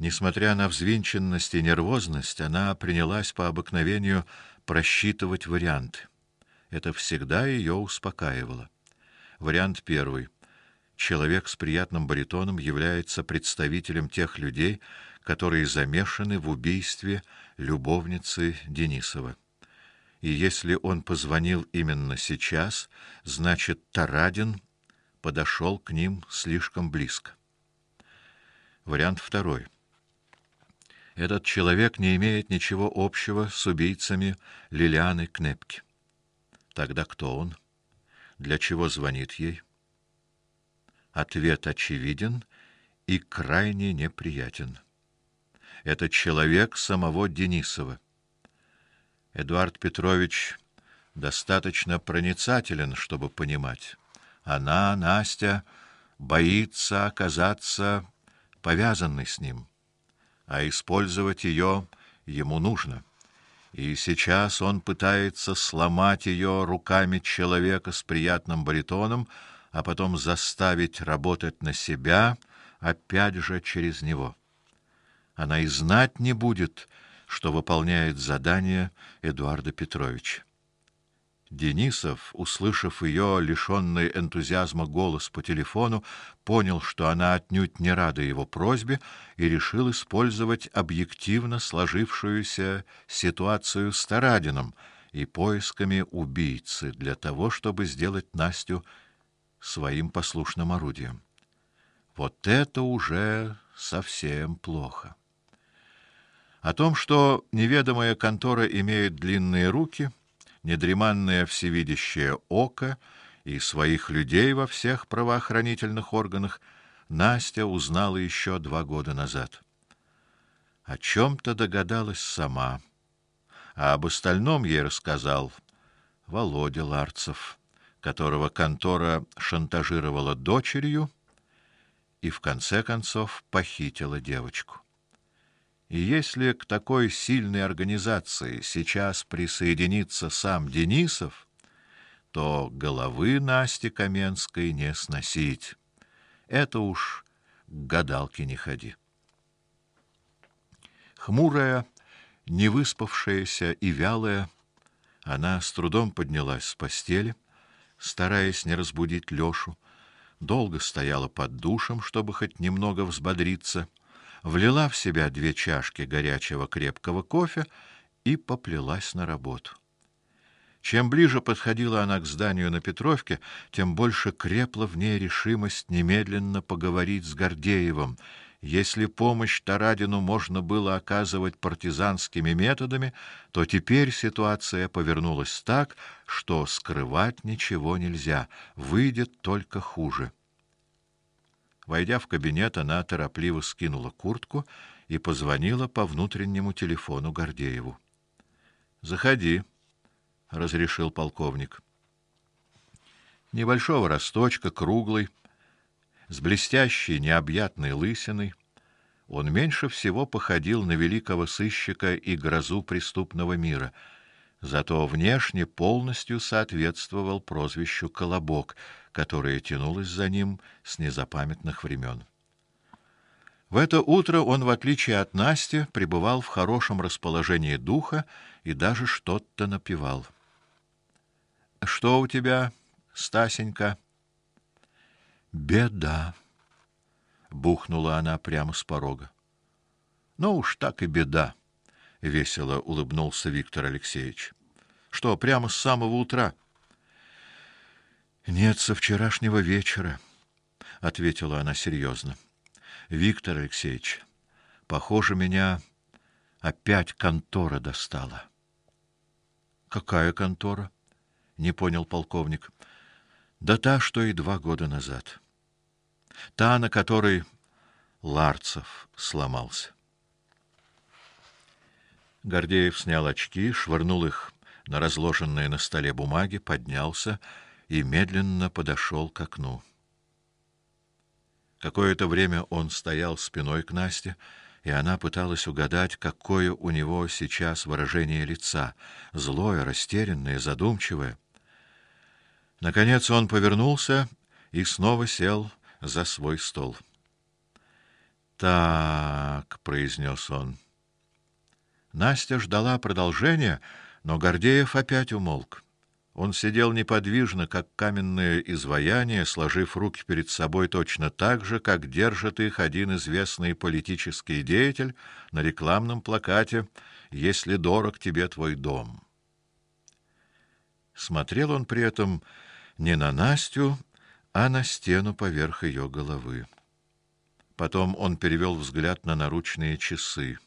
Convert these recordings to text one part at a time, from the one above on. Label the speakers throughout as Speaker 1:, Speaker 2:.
Speaker 1: Несмотря на взвинченность и нервозность, она принялась по обыкновению просчитывать варианты. Это всегда ее успокаивало. Вариант первый. Человек с приятным баритоном является представителем тех людей, которые замешаны в убийстве любовницы Денисова. И если он позвонил именно сейчас, значит, Тарадин подошел к ним слишком близко. Вариант второй. Этот человек не имеет ничего общего с убийцами Лилианы Кнепки. Тогда кто он? Для чего звонит ей? Ответ очевиден и крайне неприятен. Это человек самого Денисова. Эдуард Петрович достаточно проницателен, чтобы понимать. Она, Настя, боится оказаться повязанной с ним а использовать ее ему нужно. И сейчас он пытается сломать ее руками человека с приятным баритоном, а потом заставить работать на себя, опять же через него. Она и знать не будет, что выполняет задание Эдуарда Петровича. Денисов, услышав ее лишенный энтузиазма голос по телефону, понял, что она отнюдь не рада его просьбе и решил использовать объективно сложившуюся ситуацию с Тарадином и поисками убийцы для того, чтобы сделать Настю своим послушным орудием. Вот это уже совсем плохо. О том, что неведомая контора имеет длинные руки, недреманное всевидящее око и своих людей во всех правоохранительных органах Настя узнала еще два года назад. О чем то догадалась сама, а об остальном ей рассказал Володя Ларцев, которого контора шантажировала дочерью и в конце концов похитила девочку. И если к такой сильной организации сейчас присоединится сам Денисов, то головы Насти Каменской не сносить. Это уж к гадалке не ходи. Хмурая, невыспавшаяся и вялая, она с трудом поднялась с постели, стараясь не разбудить Лёшу, долго стояла под душем, чтобы хоть немного взбодриться — влила в себя две чашки горячего крепкого кофе и поплелась на работу. Чем ближе подходила она к зданию на Петровке, тем больше крепла в ней решимость немедленно поговорить с Гордеевым. Если помощь Тарадину можно было оказывать партизанскими методами, то теперь ситуация повернулась так, что скрывать ничего нельзя, выйдет только хуже. Войдя в кабинет, она торопливо скинула куртку и позвонила по внутреннему телефону Гордееву. "Заходи", разрешил полковник. Небольшого росточка, круглый, с блестящей необъятной лысиной, он меньше всего походил на великого сыщика и грозу преступного мира — зато внешне полностью соответствовал прозвищу Колобок, которое тянулось за ним с незапамятных времен. В это утро он, в отличие от Насти, пребывал в хорошем расположении духа и даже что-то напевал. Что у тебя, Стасенька? Беда, бухнула она прямо с порога. Ну уж так и беда весело улыбнулся Виктор Алексеевич. Что, прямо с самого утра? Нет, со вчерашнего вечера, ответила она серьезно. Виктор Алексеевич, похоже, меня опять контора достала. Какая контора? не понял полковник. Да та, что и два года назад. Та, на которой Ларцев сломался. Гордеев снял очки, швырнул их на разложенные на столе бумаги, поднялся и медленно подошел к окну. Какое-то время он стоял спиной к Насте, и она пыталась угадать, какое у него сейчас выражение лица: злое, растерянное, задумчивое. Наконец он повернулся и снова сел за свой стол. Так, произнес он. Настя ждала продолжения, но Гордеев опять умолк. Он сидел неподвижно, как каменное изваяние, сложив руки перед собой точно так же, как держит их один известный политический деятель на рекламном плакате «Если дорог тебе твой дом». Смотрел он при этом не на Настю, а на стену поверх ее головы. Потом он перевел взгляд на наручные часы.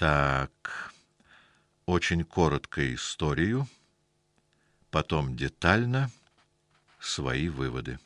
Speaker 1: Так, очень коротко историю, потом детально свои выводы.